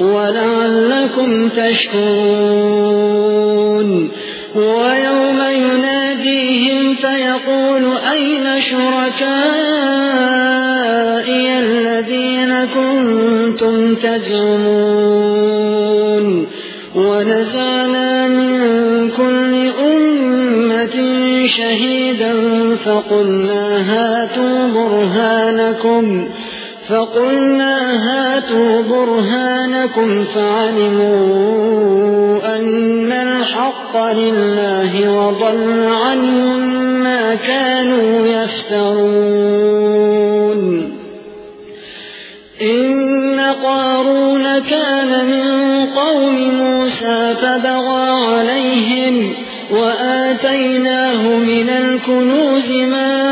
ولعلكم تشكرون. ويوم يناديهم فيقول أين شركائي الذين كنتم تزعمون؟ ونزعنا من كل أمة شهيدا فقلنا هاتوا برهانكم. فقلنا هاتوا برهانكم فعلموا أن الحق لله وضل عنهم ما كانوا يفترون. إن قارون كان من قوم موسى فبغى عليهم وآتيناه من الكنوز ما